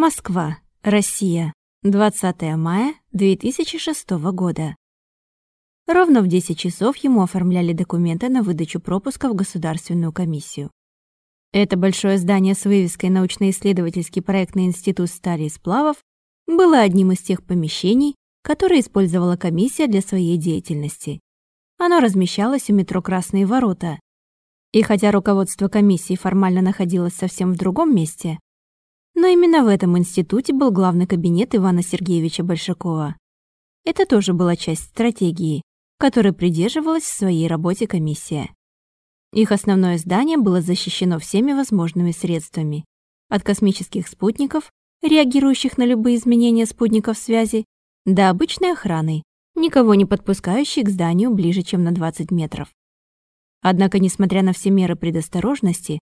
Москва, Россия. 20 мая 2006 года. Ровно в 10 часов ему оформляли документы на выдачу пропуска в Государственную комиссию. Это большое здание с вывеской «Научно-исследовательский проектный институт стали и сплавов» было одним из тех помещений, которые использовала комиссия для своей деятельности. Оно размещалось у метро «Красные ворота». И хотя руководство комиссии формально находилось совсем в другом месте, но именно в этом институте был главный кабинет Ивана Сергеевича Большакова. Это тоже была часть стратегии, которой придерживалась в своей работе комиссия. Их основное здание было защищено всеми возможными средствами. От космических спутников, реагирующих на любые изменения спутников связи, до обычной охраны, никого не подпускающей к зданию ближе, чем на 20 метров. Однако, несмотря на все меры предосторожности,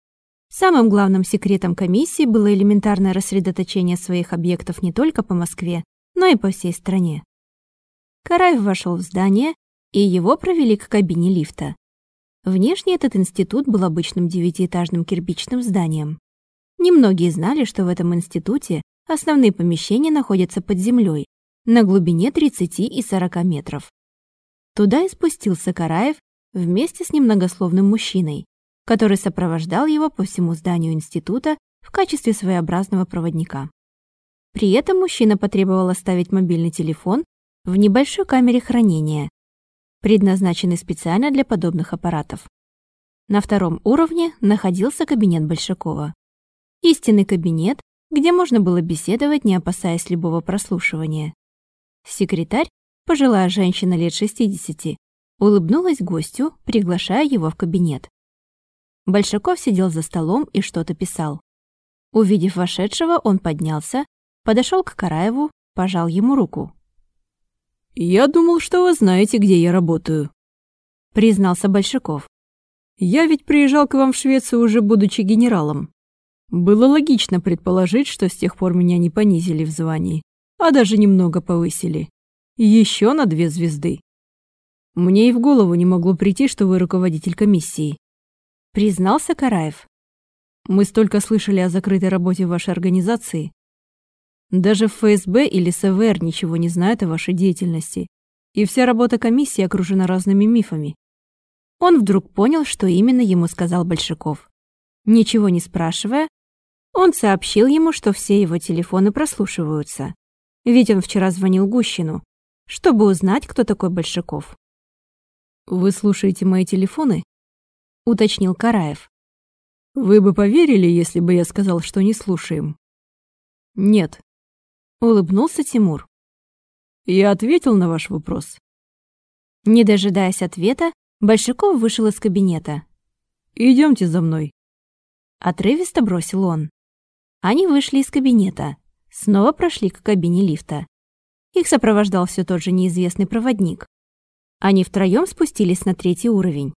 Самым главным секретом комиссии было элементарное рассредоточение своих объектов не только по Москве, но и по всей стране. Караев вошел в здание, и его провели к кабине лифта. Внешне этот институт был обычным девятиэтажным кирпичным зданием. Немногие знали, что в этом институте основные помещения находятся под землей на глубине 30 и 40 метров. Туда и спустился Караев вместе с немногословным мужчиной, который сопровождал его по всему зданию института в качестве своеобразного проводника. При этом мужчина потребовал оставить мобильный телефон в небольшой камере хранения, предназначенной специально для подобных аппаратов. На втором уровне находился кабинет Большакова. Истинный кабинет, где можно было беседовать, не опасаясь любого прослушивания. Секретарь, пожилая женщина лет 60, улыбнулась гостю, приглашая его в кабинет. Большаков сидел за столом и что-то писал. Увидев вошедшего, он поднялся, подошел к Караеву, пожал ему руку. «Я думал, что вы знаете, где я работаю», — признался Большаков. «Я ведь приезжал к вам в Швецию уже будучи генералом. Было логично предположить, что с тех пор меня не понизили в звании, а даже немного повысили. Еще на две звезды. Мне и в голову не могло прийти, что вы руководитель комиссии признался Караев. Мы столько слышали о закрытой работе вашей организации. Даже ФСБ или СВР ничего не знают о вашей деятельности. И вся работа комиссии окружена разными мифами. Он вдруг понял, что именно ему сказал Большаков. Ничего не спрашивая, он сообщил ему, что все его телефоны прослушиваются. Ведь он вчера звонил Гущину, чтобы узнать, кто такой Большаков. «Вы слушаете мои телефоны?» Уточнил Караев. Вы бы поверили, если бы я сказал, что не слушаем? Нет. Улыбнулся Тимур. Я ответил на ваш вопрос. Не дожидаясь ответа, Большаков вышел из кабинета. Идемте за мной. Отрывисто бросил он. Они вышли из кабинета, снова прошли к кабине лифта. Их сопровождал все тот же неизвестный проводник. Они втроем спустились на третий уровень.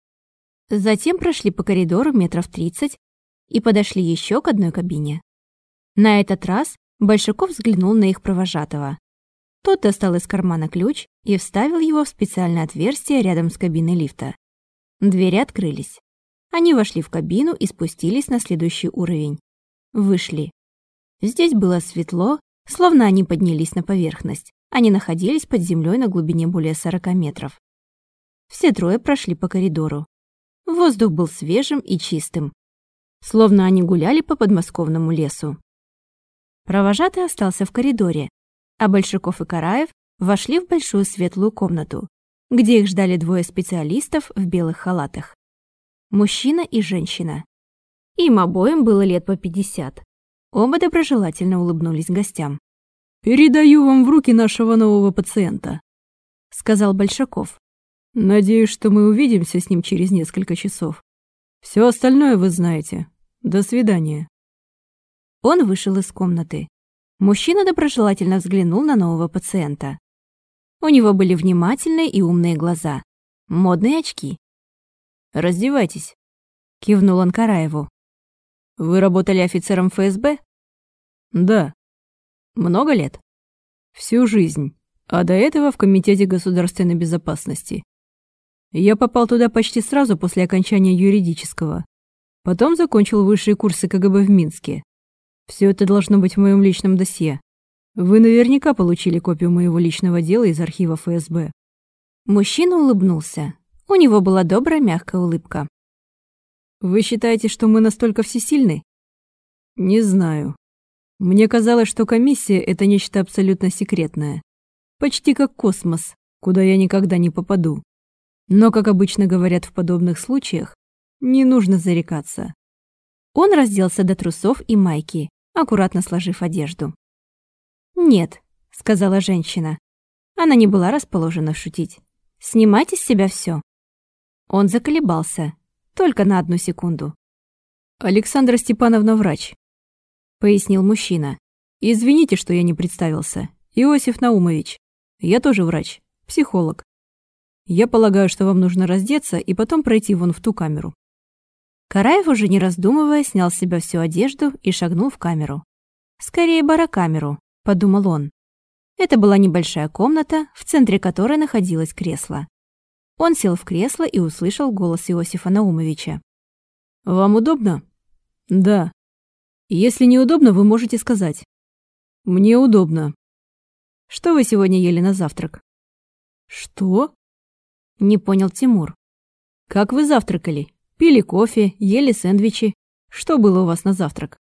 Затем прошли по коридору метров 30 и подошли еще к одной кабине. На этот раз Большаков взглянул на их провожатого. Тот достал из кармана ключ и вставил его в специальное отверстие рядом с кабиной лифта. Двери открылись. Они вошли в кабину и спустились на следующий уровень. Вышли. Здесь было светло, словно они поднялись на поверхность. Они находились под землей на глубине более 40 метров. Все трое прошли по коридору. Воздух был свежим и чистым, словно они гуляли по подмосковному лесу. Провожатый остался в коридоре, а Большаков и Караев вошли в большую светлую комнату, где их ждали двое специалистов в белых халатах. Мужчина и женщина. Им обоим было лет по пятьдесят. Оба доброжелательно улыбнулись гостям. «Передаю вам в руки нашего нового пациента», — сказал Большаков. Надеюсь, что мы увидимся с ним через несколько часов. Все остальное вы знаете. До свидания. Он вышел из комнаты. Мужчина доброжелательно взглянул на нового пациента. У него были внимательные и умные глаза. Модные очки. «Раздевайтесь», — кивнул он Караеву. «Вы работали офицером ФСБ?» «Да». «Много лет?» «Всю жизнь, а до этого в Комитете государственной безопасности. Я попал туда почти сразу после окончания юридического. Потом закончил высшие курсы КГБ в Минске. Все это должно быть в моем личном досье. Вы наверняка получили копию моего личного дела из архива ФСБ. Мужчина улыбнулся. У него была добрая мягкая улыбка. Вы считаете, что мы настолько всесильны? Не знаю. Мне казалось, что комиссия — это нечто абсолютно секретное. Почти как космос, куда я никогда не попаду. Но, как обычно говорят в подобных случаях, не нужно зарекаться. Он разделся до трусов и майки, аккуратно сложив одежду. «Нет», — сказала женщина. Она не была расположена шутить. «Снимайте с себя все. Он заколебался, только на одну секунду. «Александра Степановна врач», — пояснил мужчина. «Извините, что я не представился. Иосиф Наумович. Я тоже врач, психолог. Я полагаю, что вам нужно раздеться и потом пройти вон в ту камеру». Караев, уже не раздумывая, снял с себя всю одежду и шагнул в камеру. «Скорее барокамеру», — подумал он. Это была небольшая комната, в центре которой находилось кресло. Он сел в кресло и услышал голос Иосифа Наумовича. «Вам удобно?» «Да», если неудобно, вы можете сказать. Мне удобно. Что вы сегодня ели на завтрак? Что? Не понял Тимур. Как вы завтракали? Пили кофе, ели сэндвичи. Что было у вас на завтрак?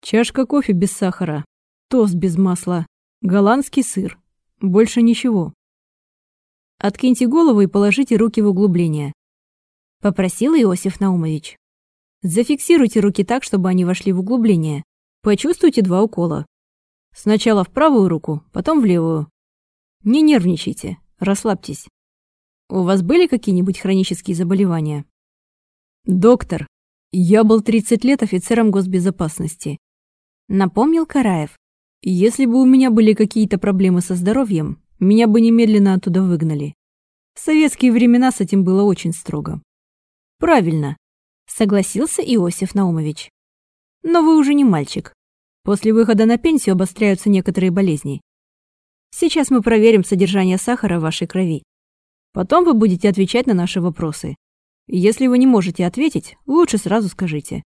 Чашка кофе без сахара, тост без масла, голландский сыр. Больше ничего. Откиньте голову и положите руки в углубление. Попросил Иосиф Наумович. Зафиксируйте руки так, чтобы они вошли в углубление. Почувствуйте два укола. Сначала в правую руку, потом в левую. Не нервничайте, расслабьтесь. У вас были какие-нибудь хронические заболевания? Доктор, я был 30 лет офицером госбезопасности. Напомнил Караев. Если бы у меня были какие-то проблемы со здоровьем, меня бы немедленно оттуда выгнали. В советские времена с этим было очень строго. Правильно, согласился Иосиф Наумович. Но вы уже не мальчик. После выхода на пенсию обостряются некоторые болезни. Сейчас мы проверим содержание сахара в вашей крови. Потом вы будете отвечать на наши вопросы. Если вы не можете ответить, лучше сразу скажите.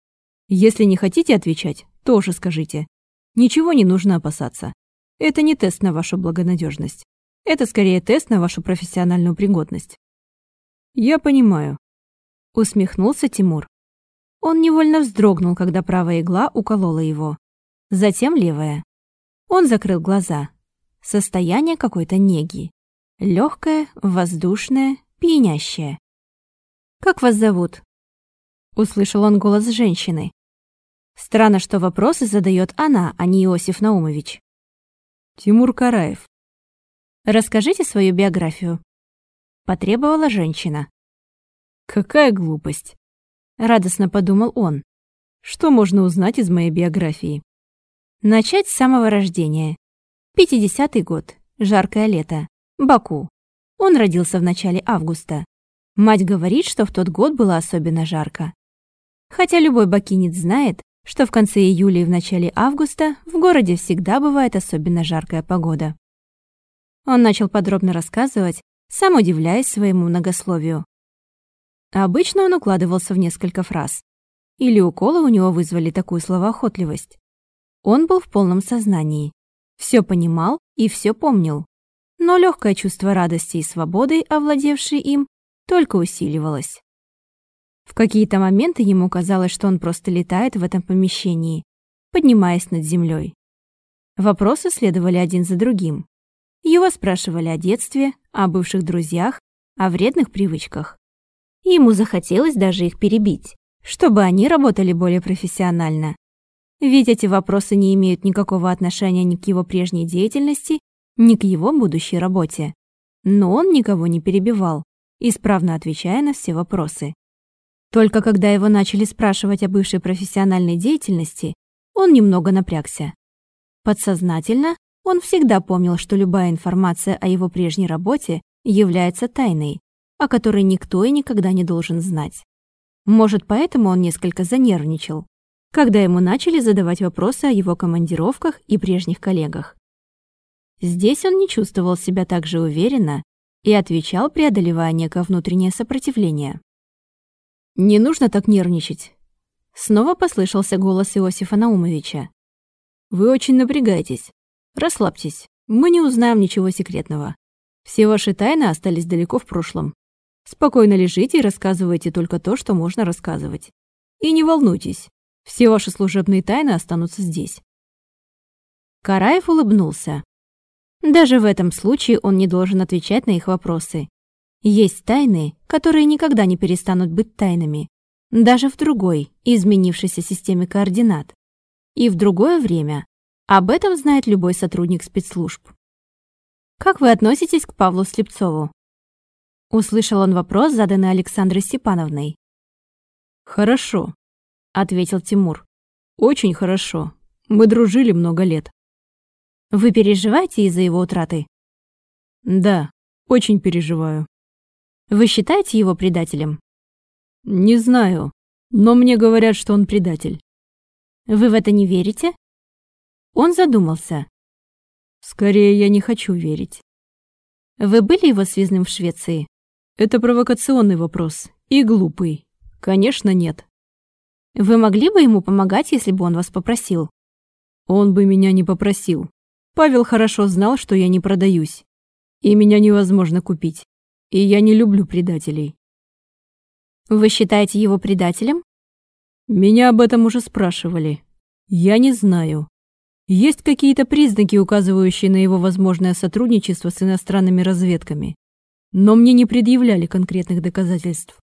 Если не хотите отвечать, тоже скажите. Ничего не нужно опасаться. Это не тест на вашу благонадежность. Это скорее тест на вашу профессиональную пригодность. Я понимаю. Усмехнулся Тимур. Он невольно вздрогнул, когда правая игла уколола его. Затем левая. Он закрыл глаза. Состояние какой-то неги. Легкое, воздушное, пьянящее. «Как вас зовут?» Услышал он голос женщины. Странно, что вопросы задает она, а не Иосиф Наумович. «Тимур Караев». «Расскажите свою биографию», — потребовала женщина. «Какая глупость!» — радостно подумал он. «Что можно узнать из моей биографии?» Начать с самого рождения. 50-й год, жаркое лето, Баку. Он родился в начале августа. Мать говорит, что в тот год было особенно жарко. Хотя любой бакинец знает, что в конце июля и в начале августа в городе всегда бывает особенно жаркая погода. Он начал подробно рассказывать, сам удивляясь своему многословию. Обычно он укладывался в несколько фраз. Или уколы у него вызвали такую словоохотливость. Он был в полном сознании. Все понимал и все помнил. Но легкое чувство радости и свободы, овладевшее им, только усиливалось. В какие-то моменты ему казалось, что он просто летает в этом помещении, поднимаясь над землей. Вопросы следовали один за другим. Его спрашивали о детстве, о бывших друзьях, о вредных привычках. Ему захотелось даже их перебить, чтобы они работали более профессионально. Ведь эти вопросы не имеют никакого отношения ни к его прежней деятельности, ни к его будущей работе. Но он никого не перебивал, исправно отвечая на все вопросы. Только когда его начали спрашивать о бывшей профессиональной деятельности, он немного напрягся. Подсознательно он всегда помнил, что любая информация о его прежней работе является тайной, о которой никто и никогда не должен знать. Может, поэтому он несколько занервничал, когда ему начали задавать вопросы о его командировках и прежних коллегах. Здесь он не чувствовал себя так же уверенно и отвечал, преодолевая некое внутреннее сопротивление. «Не нужно так нервничать», — снова послышался голос Иосифа Наумовича. Вы очень напрягаетесь. Расслабьтесь, мы не узнаем ничего секретного. Все ваши тайны остались далеко в прошлом. Спокойно лежите и рассказывайте только то, что можно рассказывать. И не волнуйтесь, все ваши служебные тайны останутся здесь. Караев улыбнулся. Даже в этом случае он не должен отвечать на их вопросы. Есть тайны, которые никогда не перестанут быть тайнами, даже в другой, изменившейся системе координат. И в другое время об этом знает любой сотрудник спецслужб. «Как вы относитесь к Павлу Слепцову?» Услышал он вопрос, заданный Александрой Степановной. «Хорошо», — ответил Тимур. «Очень хорошо. Мы дружили много лет». «Вы переживаете из-за его утраты?» «Да, очень переживаю». «Вы считаете его предателем?» «Не знаю, но мне говорят, что он предатель». «Вы в это не верите?» Он задумался. «Скорее, я не хочу верить». «Вы были его связным в Швеции?» «Это провокационный вопрос. И глупый. Конечно, нет». Вы могли бы ему помогать, если бы он вас попросил? Он бы меня не попросил. Павел хорошо знал, что я не продаюсь. И меня невозможно купить. И я не люблю предателей. Вы считаете его предателем? Меня об этом уже спрашивали. Я не знаю. Есть какие-то признаки, указывающие на его возможное сотрудничество с иностранными разведками. Но мне не предъявляли конкретных доказательств.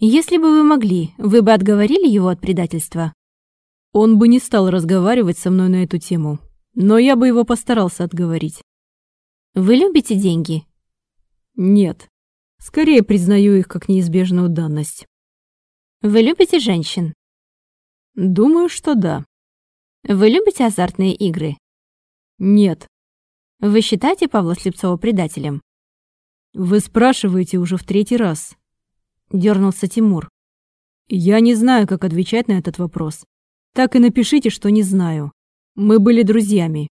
Если бы вы могли, вы бы отговорили его от предательства? Он бы не стал разговаривать со мной на эту тему, но я бы его постарался отговорить. Вы любите деньги? Нет. Скорее признаю их как неизбежную данность. Вы любите женщин? Думаю, что да. Вы любите азартные игры? Нет. Вы считаете Павла Слепцова предателем? Вы спрашиваете уже в третий раз. — дернулся Тимур. «Я не знаю, как отвечать на этот вопрос. Так и напишите, что не знаю. Мы были друзьями.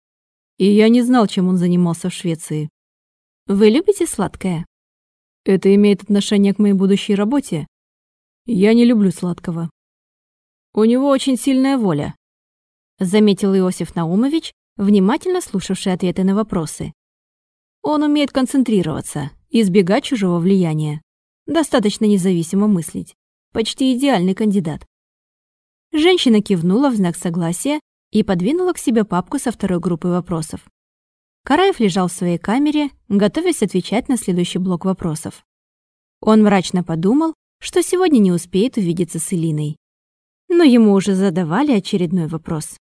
И я не знал, чем он занимался в Швеции». «Вы любите сладкое?» «Это имеет отношение к моей будущей работе?» «Я не люблю сладкого». «У него очень сильная воля», — заметил Иосиф Наумович, внимательно слушавший ответы на вопросы. «Он умеет концентрироваться, избегать чужого влияния. Достаточно независимо мыслить. Почти идеальный кандидат. Женщина кивнула в знак согласия и подвинула к себе папку со второй группой вопросов. Караев лежал в своей камере, готовясь отвечать на следующий блок вопросов. Он мрачно подумал, что сегодня не успеет увидеться с Элиной. Но ему уже задавали очередной вопрос.